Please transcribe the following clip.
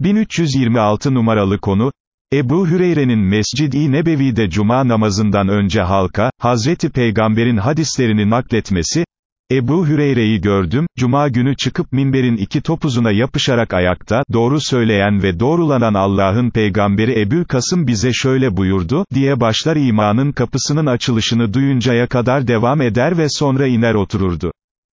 1326 numaralı konu, Ebu Hüreyre'nin Mescid-i Nebevi'de cuma namazından önce halka, Hazreti Peygamber'in hadislerini nakletmesi, Ebu Hüreyre'yi gördüm, cuma günü çıkıp minberin iki topuzuna yapışarak ayakta, doğru söyleyen ve doğrulanan Allah'ın peygamberi Ebu Kasım bize şöyle buyurdu, diye başlar imanın kapısının açılışını duyuncaya kadar devam eder ve sonra iner otururdu.